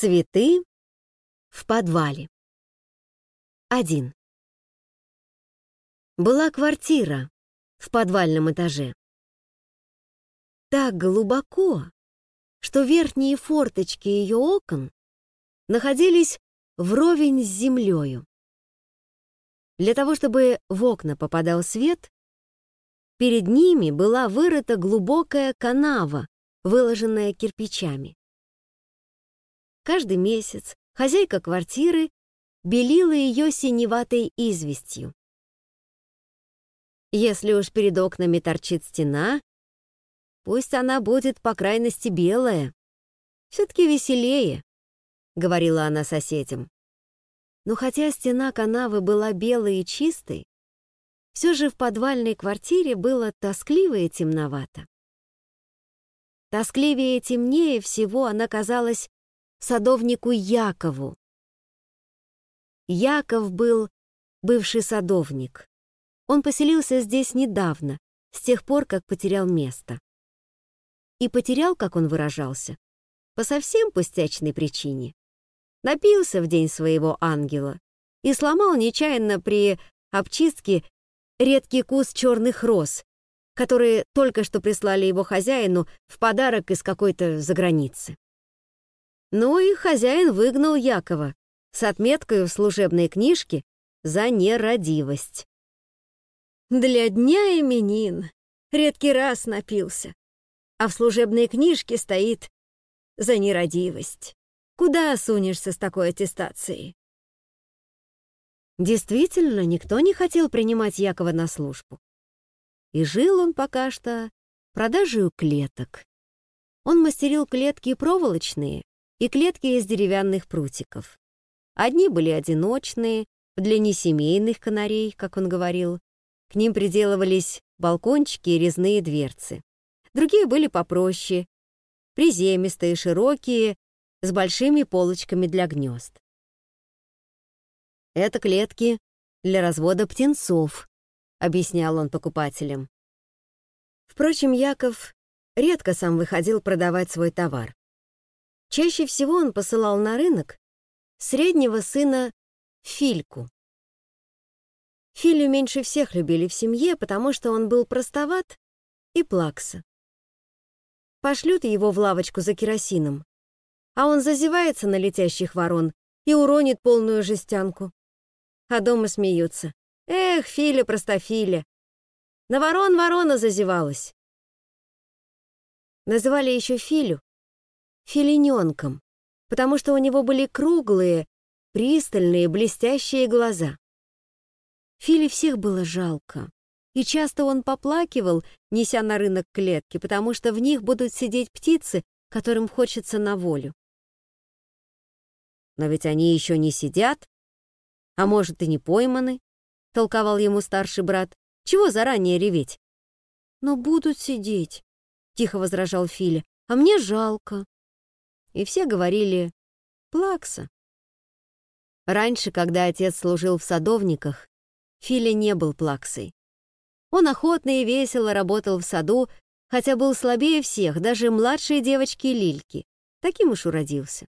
Цветы в подвале. 1. Была квартира в подвальном этаже. Так глубоко, что верхние форточки ее окон находились вровень с землею. Для того, чтобы в окна попадал свет, перед ними была вырыта глубокая канава, выложенная кирпичами. Каждый месяц хозяйка квартиры белила ее синеватой известью. Если уж перед окнами торчит стена, пусть она будет по крайности белая. Все-таки веселее, — говорила она соседям. Но хотя стена канавы была белой и чистой, все же в подвальной квартире было тоскливо и темновато. Тоскливее и темнее всего она казалась садовнику Якову. Яков был бывший садовник. Он поселился здесь недавно, с тех пор, как потерял место. И потерял, как он выражался, по совсем пустячной причине. Напился в день своего ангела и сломал нечаянно при обчистке редкий куст черных роз, которые только что прислали его хозяину в подарок из какой-то заграницы. Ну и хозяин выгнал Якова с отметкой в служебной книжке за нерадивость. Для дня именин редкий раз напился, а в служебной книжке стоит за нерадивость. Куда сунешься с такой аттестацией? Действительно, никто не хотел принимать Якова на службу. И жил он пока что продажей клеток. Он мастерил клетки проволочные и клетки из деревянных прутиков. Одни были одиночные, для несемейных канарей, как он говорил. К ним приделывались балкончики и резные дверцы. Другие были попроще, приземистые, широкие, с большими полочками для гнезд. «Это клетки для развода птенцов», — объяснял он покупателям. Впрочем, Яков редко сам выходил продавать свой товар. Чаще всего он посылал на рынок среднего сына Фильку. Филю меньше всех любили в семье, потому что он был простоват и плакса. Пошлют его в лавочку за керосином, а он зазевается на летящих ворон и уронит полную жестянку. А дома смеются. Эх, Филя, простофиля. На ворон ворона зазевалась. Называли еще Филю филиненком, потому что у него были круглые, пристальные, блестящие глаза. Филе всех было жалко, и часто он поплакивал, неся на рынок клетки, потому что в них будут сидеть птицы, которым хочется на волю. «Но ведь они еще не сидят, а может и не пойманы», — толковал ему старший брат. «Чего заранее реветь?» «Но будут сидеть», — тихо возражал Филя, «а мне жалко» и все говорили «плакса». Раньше, когда отец служил в садовниках, Филя не был плаксой. Он охотно и весело работал в саду, хотя был слабее всех, даже младшей девочки Лильки. Таким уж уродился.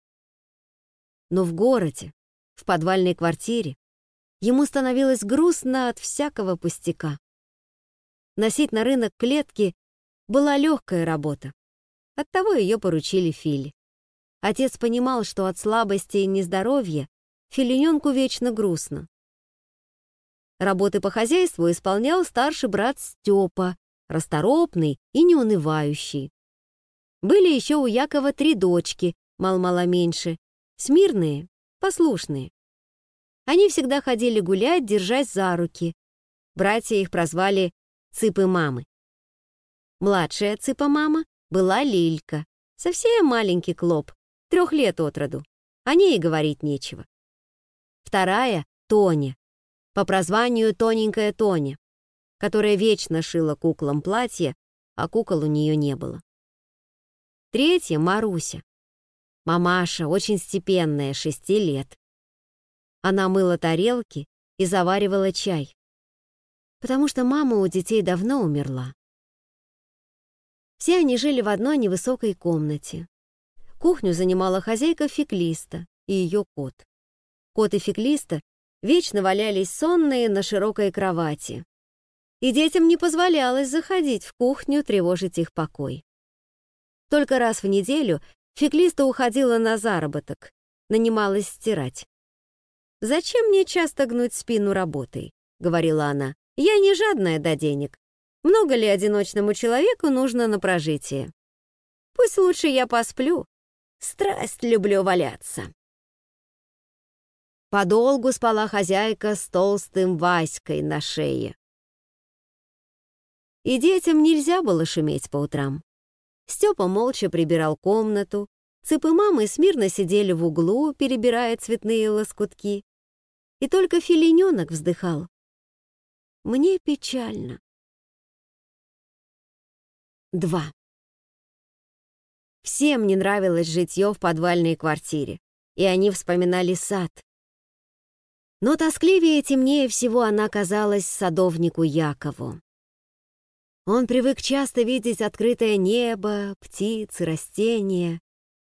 Но в городе, в подвальной квартире, ему становилось грустно от всякого пустяка. Носить на рынок клетки была легкая работа. Оттого ее поручили Филе. Отец понимал, что от слабости и нездоровья филиненку вечно грустно. Работы по хозяйству исполнял старший брат Степа, расторопный и неунывающий. Были еще у Якова три дочки, мал-мало меньше, смирные, послушные. Они всегда ходили гулять, держась за руки. Братья их прозвали «цыпы-мамы». Младшая цыпа-мама была Лилька, совсем маленький клоп, трех лет от роду. О ней и говорить нечего. Вторая — Тоня, по прозванию тоненькая Тоня, которая вечно шила куклам платье, а кукол у нее не было. Третья — Маруся. Мамаша, очень степенная, шести лет. Она мыла тарелки и заваривала чай, потому что мама у детей давно умерла. Все они жили в одной невысокой комнате. Кухню занимала хозяйка Феклиста и ее кот. Кот и Феклиста вечно валялись сонные на широкой кровати. И детям не позволялось заходить в кухню, тревожить их покой. Только раз в неделю Феклиста уходила на заработок, нанималась стирать. «Зачем мне часто гнуть спину работой?» — говорила она. «Я не жадная до денег. Много ли одиночному человеку нужно на прожитие? Пусть лучше я посплю. Страсть люблю валяться». Подолгу спала хозяйка с толстым Васькой на шее. И детям нельзя было шуметь по утрам. Степа молча прибирал комнату, цыпы мамы смирно сидели в углу, перебирая цветные лоскутки. И только филиненок вздыхал. Мне печально. Два. Всем не нравилось житье в подвальной квартире, и они вспоминали сад. Но тоскливее и темнее всего она казалась садовнику Якову. Он привык часто видеть открытое небо, птиц растения,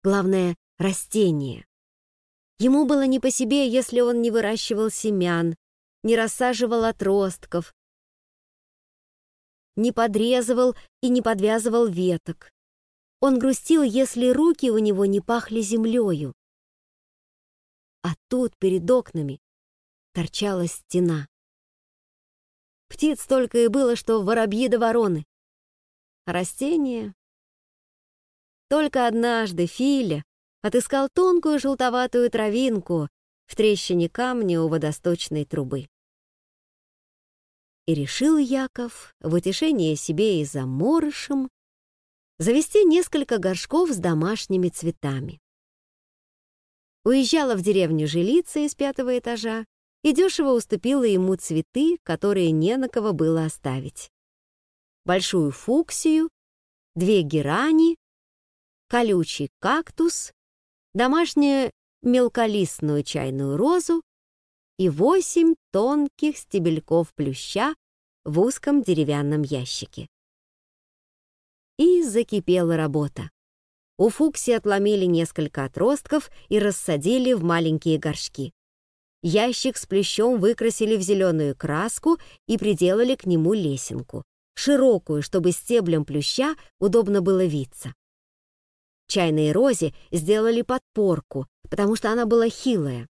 главное — растения. Ему было не по себе, если он не выращивал семян, не рассаживал отростков, не подрезывал и не подвязывал веток. Он грустил, если руки у него не пахли землею. А тут, перед окнами, торчала стена. Птиц только и было, что воробьи да вороны. Растения... Только однажды Филя отыскал тонкую желтоватую травинку в трещине камня у водосточной трубы. И решил Яков в утешение себе и заморышем завести несколько горшков с домашними цветами. Уезжала в деревню жилица из пятого этажа и дешево уступила ему цветы, которые не на кого было оставить. Большую фуксию, две герани, колючий кактус домашнюю мелколистную чайную розу и восемь тонких стебельков плюща в узком деревянном ящике. И закипела работа. У Фукси отломили несколько отростков и рассадили в маленькие горшки. Ящик с плющом выкрасили в зеленую краску и приделали к нему лесенку, широкую, чтобы стеблем плюща удобно было виться. Чайной розе сделали подпорку, потому что она была хилая.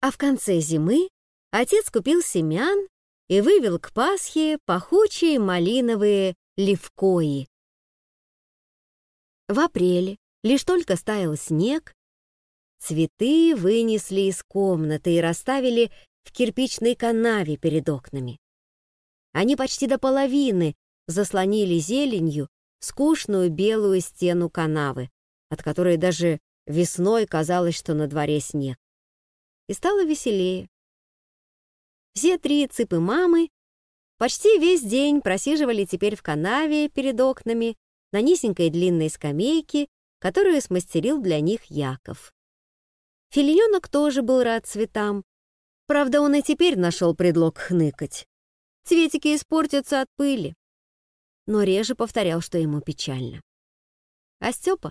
А в конце зимы отец купил семян и вывел к Пасхе пахучие малиновые левкои. В апреле, лишь только стаял снег, цветы вынесли из комнаты и расставили в кирпичной канаве перед окнами. Они почти до половины заслонили зеленью скучную белую стену канавы, от которой даже весной казалось, что на дворе снег. И стало веселее. Все три цыпы мамы почти весь день просиживали теперь в канаве перед окнами на низенькой длинной скамейке, которую смастерил для них Яков. Филиненок тоже был рад цветам. Правда, он и теперь нашел предлог хныкать. Цветики испортятся от пыли но реже повторял, что ему печально. А Степа?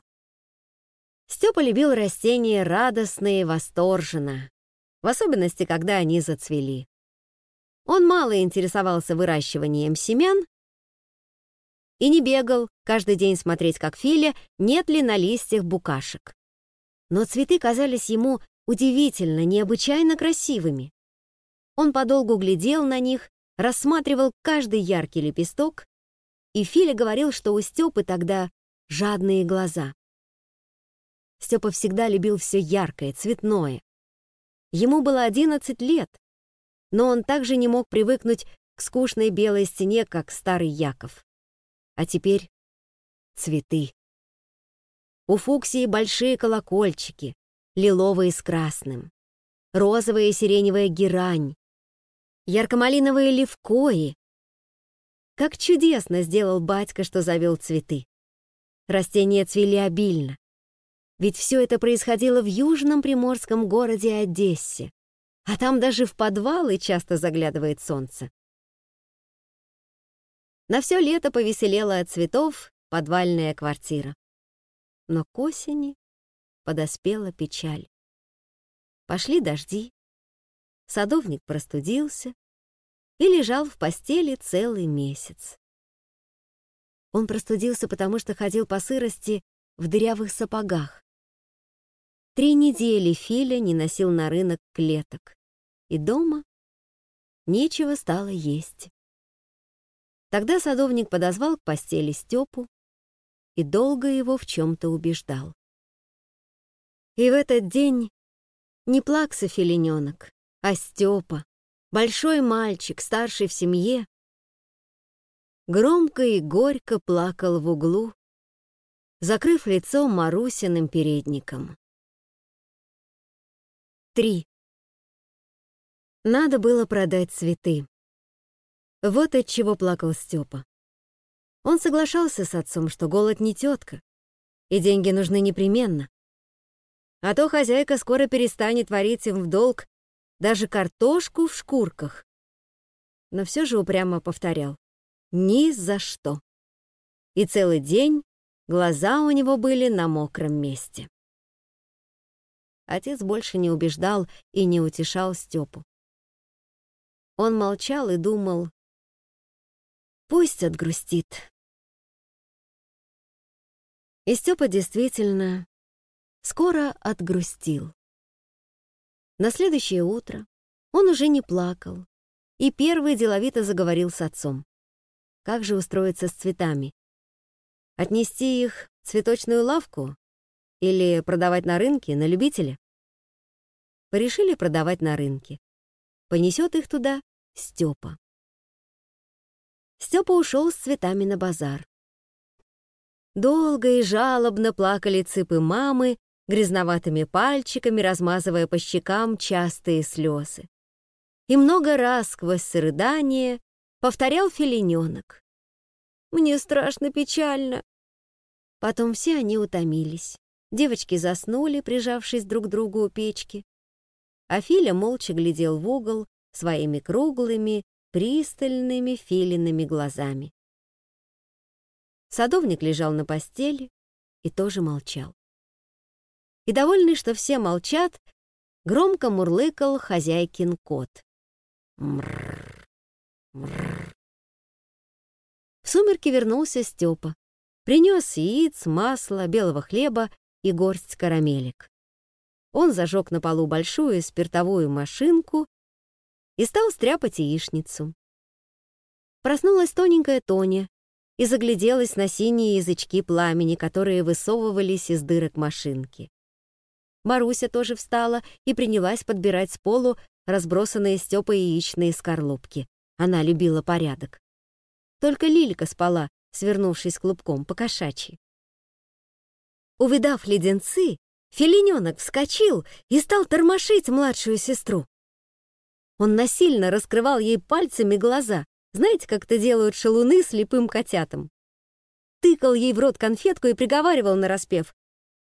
Степа любил растения радостно и восторженно, в особенности, когда они зацвели. Он мало интересовался выращиванием семян и не бегал каждый день смотреть, как Филя, нет ли на листьях букашек. Но цветы казались ему удивительно, необычайно красивыми. Он подолгу глядел на них, рассматривал каждый яркий лепесток и Филя говорил, что у Степы тогда жадные глаза. Степа всегда любил все яркое, цветное. Ему было 11 лет, но он также не мог привыкнуть к скучной белой стене, как старый Яков. А теперь цветы. У Фуксии большие колокольчики, лиловые с красным, розовая и сиреневая герань, ярко-малиновые левкои, как чудесно сделал батька, что завел цветы. Растения цвели обильно. Ведь все это происходило в южном приморском городе Одессе, а там даже в подвалы часто заглядывает солнце. На все лето повеселела от цветов подвальная квартира. Но к осени подоспела печаль. Пошли дожди. Садовник простудился и лежал в постели целый месяц. Он простудился, потому что ходил по сырости в дырявых сапогах. Три недели Филя не носил на рынок клеток, и дома нечего стало есть. Тогда садовник подозвал к постели Степу и долго его в чем-то убеждал. И в этот день не плакса филиненок, а Степа, большой мальчик, старший в семье, громко и горько плакал в углу, закрыв лицо Марусиным передником. 3. Надо было продать цветы. Вот от чего плакал Степа. Он соглашался с отцом, что голод не тетка, и деньги нужны непременно. А то хозяйка скоро перестанет варить им в долг даже картошку в шкурках. Но все же упрямо повторял «ни за что». И целый день глаза у него были на мокром месте. Отец больше не убеждал и не утешал Степу. Он молчал и думал, Пусть отгрустит. И Степа действительно скоро отгрустил. На следующее утро он уже не плакал и первый деловито заговорил с отцом. Как же устроиться с цветами? Отнести их в цветочную лавку или продавать на рынке, на любителя? Порешили продавать на рынке. Понесет их туда Степа. Степа ушел с цветами на базар. Долго и жалобно плакали цыпы мамы, грязноватыми пальчиками размазывая по щекам частые слезы. И много раз сквозь рыдания повторял филиненок. «Мне страшно печально». Потом все они утомились. Девочки заснули, прижавшись друг к другу у печки. А Филя молча глядел в угол своими круглыми, пристальными филиными глазами. Садовник лежал на постели и тоже молчал. И, довольный, что все молчат, громко мурлыкал хозяйкин кот. В сумерки вернулся Степа. Принес яиц, масло, белого хлеба и горсть карамелек. Он зажег на полу большую спиртовую машинку и стал стряпать яичницу. Проснулась тоненькая Тоня и загляделась на синие язычки пламени, которые высовывались из дырок машинки. Маруся тоже встала и принялась подбирать с полу разбросанные Стёпой яичные скорлупки. Она любила порядок. Только Лилька спала, свернувшись клубком по кошачьи. Увидав леденцы, филинёнок вскочил и стал тормошить младшую сестру. Он насильно раскрывал ей пальцами глаза. Знаете, как это делают шалуны слепым котятам? Тыкал ей в рот конфетку и приговаривал нараспев.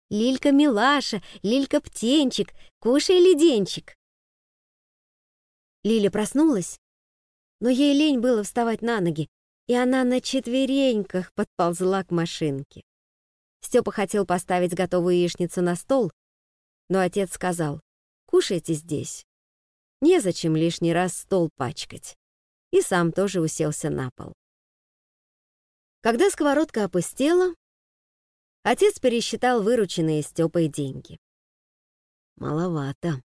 «Лилька милаша, Лилька птенчик, кушай леденчик». Лиля проснулась, но ей лень было вставать на ноги, и она на четвереньках подползла к машинке. Степа хотел поставить готовую яичницу на стол, но отец сказал, «Кушайте здесь, Незачем лишний раз стол пачкать. И сам тоже уселся на пол. Когда сковородка опустела, отец пересчитал вырученные Стёпой деньги. «Маловато»,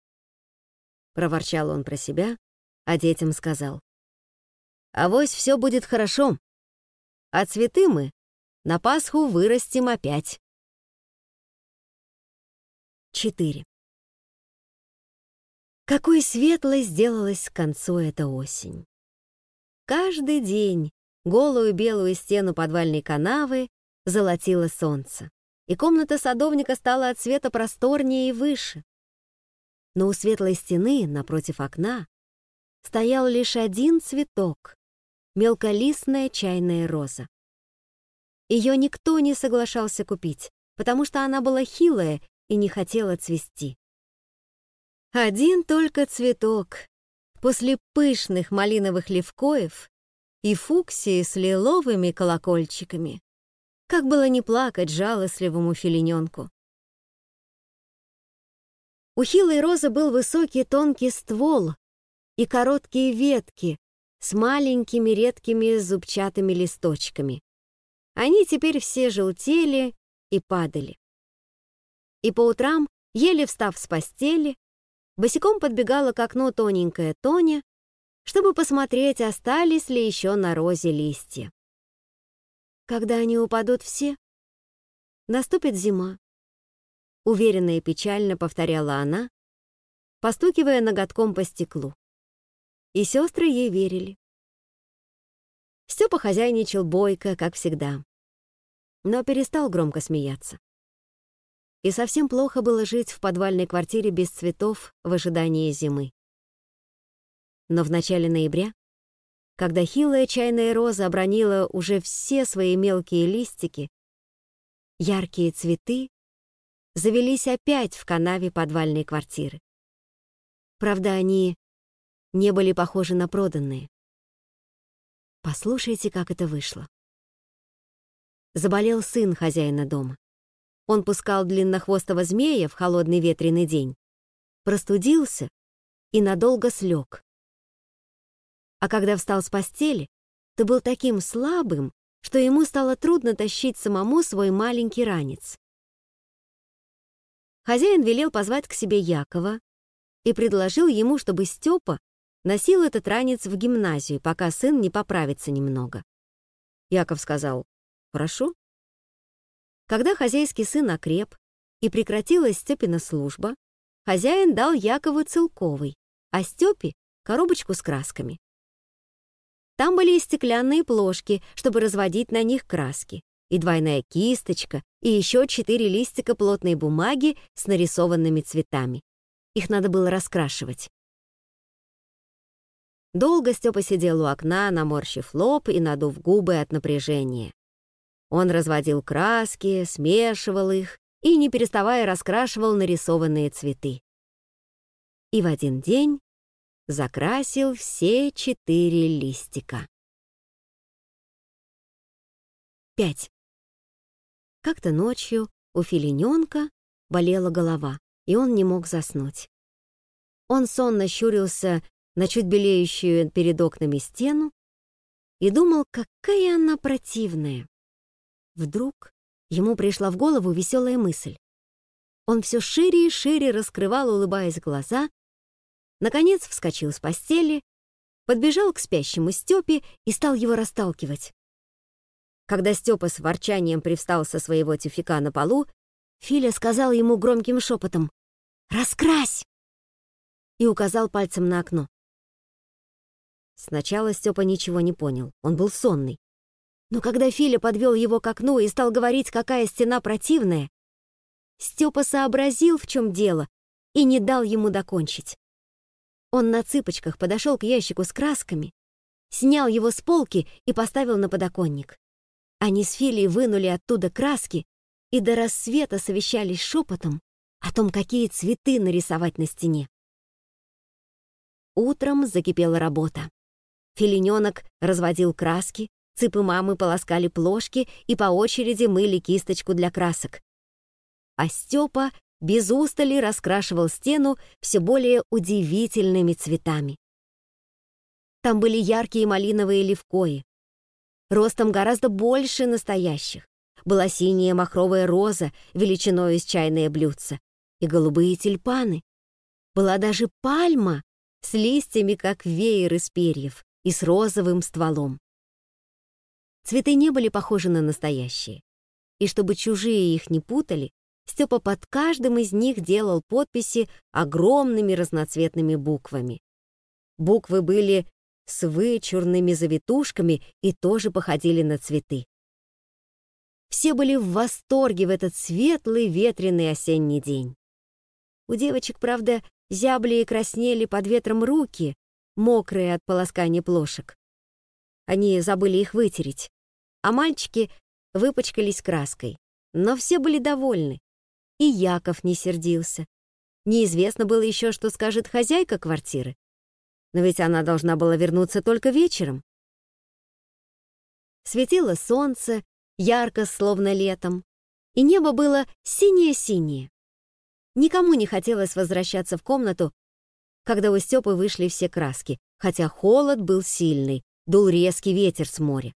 — проворчал он про себя, а детям сказал. «Авось все будет хорошо, а цветы мы на Пасху вырастим опять». 4. Какой светлой сделалась к концу эта осень. Каждый день голую белую стену подвальной канавы золотило солнце, и комната садовника стала от света просторнее и выше. Но у светлой стены, напротив окна, стоял лишь один цветок — мелколистная чайная роза. Ее никто не соглашался купить, потому что она была хилая и не хотела цвести. Один только цветок. После пышных малиновых левкоев и фуксии с лиловыми колокольчиками. Как было не плакать жалостливому филиненку. У хилой розы был высокий тонкий ствол и короткие ветки с маленькими редкими зубчатыми листочками. Они теперь все желтели и падали. И по утрам, еле встав с постели, босиком подбегала к окну тоненькая Тоня, чтобы посмотреть, остались ли еще на розе листья. Когда они упадут все, наступит зима. Уверенно и печально повторяла она, постукивая ноготком по стеклу. И сестры ей верили. Степа хозяйничал бойко, как всегда, но перестал громко смеяться. И совсем плохо было жить в подвальной квартире без цветов в ожидании зимы. Но в начале ноября, когда хилая чайная роза обронила уже все свои мелкие листики, яркие цветы завелись опять в канаве подвальной квартиры. Правда, они не были похожи на проданные. Послушайте, как это вышло. Заболел сын хозяина дома. Он пускал длиннохвостого змея в холодный ветреный день, простудился и надолго слег. А когда встал с постели, то был таким слабым, что ему стало трудно тащить самому свой маленький ранец. Хозяин велел позвать к себе Якова и предложил ему, чтобы Степа носил этот ранец в гимназию, пока сын не поправится немного. Яков сказал «Хорошо». Когда хозяйский сын окреп и прекратилась Степина служба, хозяин дал Якову целковый, а Степе — коробочку с красками. Там были и стеклянные плошки, чтобы разводить на них краски, и двойная кисточка, и еще четыре листика плотной бумаги с нарисованными цветами. Их надо было раскрашивать. Долго Степа сидел у окна, наморщив лоб и надув губы от напряжения. Он разводил краски, смешивал их и, не переставая, раскрашивал нарисованные цветы. И в один день закрасил все четыре листика. 5. Как-то ночью у филиненка болела голова, и он не мог заснуть. Он сонно щурился на чуть белеющую перед окнами стену и думал, какая она противная. Вдруг ему пришла в голову веселая мысль. Он все шире и шире раскрывал, улыбаясь глаза, наконец вскочил с постели, подбежал к спящему Степе и стал его расталкивать. Когда Степа с ворчанием привстал со своего тюфика на полу, Филя сказал ему громким шепотом «Раскрась!» и указал пальцем на окно. Сначала Степа ничего не понял, он был сонный. Но когда Филя подвел его к окну и стал говорить, какая стена противная, Степа сообразил, в чем дело, и не дал ему докончить. Он на цыпочках подошел к ящику с красками, снял его с полки и поставил на подоконник. Они с Филей вынули оттуда краски и до рассвета совещались шепотом о том, какие цветы нарисовать на стене. Утром закипела работа. Филиненок разводил краски, цыпы мамы полоскали плошки и по очереди мыли кисточку для красок. А Степа без устали раскрашивал стену все более удивительными цветами. Там были яркие малиновые левкои, ростом гораздо больше настоящих. Была синяя махровая роза величиной с чайное блюдце и голубые тюльпаны. Была даже пальма с листьями, как веер из перьев и с розовым стволом. Цветы не были похожи на настоящие, и чтобы чужие их не путали, Степа под каждым из них делал подписи огромными разноцветными буквами. Буквы были с вычурными завитушками и тоже походили на цветы. Все были в восторге в этот светлый ветреный осенний день. У девочек, правда, зябли и краснели под ветром руки, мокрые от полоскания плошек. Они забыли их вытереть, а мальчики выпачкались краской. Но все были довольны. И Яков не сердился. Неизвестно было еще, что скажет хозяйка квартиры. Но ведь она должна была вернуться только вечером. Светило солнце, ярко, словно летом, и небо было синее-синее. Никому не хотелось возвращаться в комнату, когда у Степы вышли все краски, хотя холод был сильный, дул резкий ветер с моря.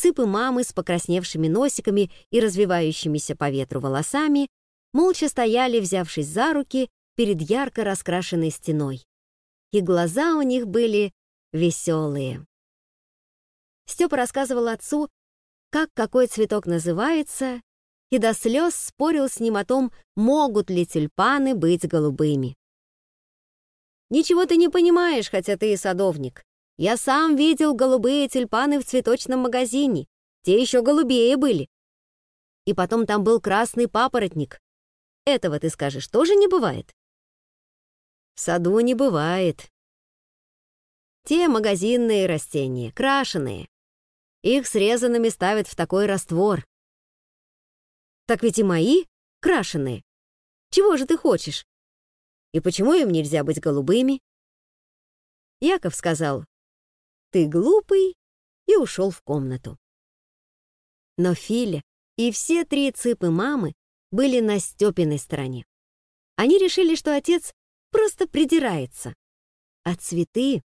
Цыпы мамы с покрасневшими носиками и развивающимися по ветру волосами молча стояли, взявшись за руки, перед ярко раскрашенной стеной. И глаза у них были веселые. Степа рассказывал отцу, как какой цветок называется, и до слез спорил с ним о том, могут ли тюльпаны быть голубыми. «Ничего ты не понимаешь, хотя ты и садовник. Я сам видел голубые тюльпаны в цветочном магазине. Те еще голубее были. И потом там был красный папоротник. Этого, ты скажешь, тоже не бывает?» «В саду не бывает», те магазинные растения, крашеные. Их срезанными ставят в такой раствор. Так ведь и мои крашеные. Чего же ты хочешь? И почему им нельзя быть голубыми? Яков сказал, ты глупый, и ушел в комнату. Но Филя и все три цыпы мамы были на Степиной стороне. Они решили, что отец просто придирается, а цветы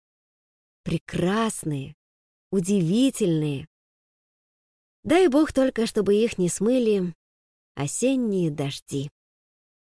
прекрасные, удивительные. Дай бог только, чтобы их не смыли осенние дожди.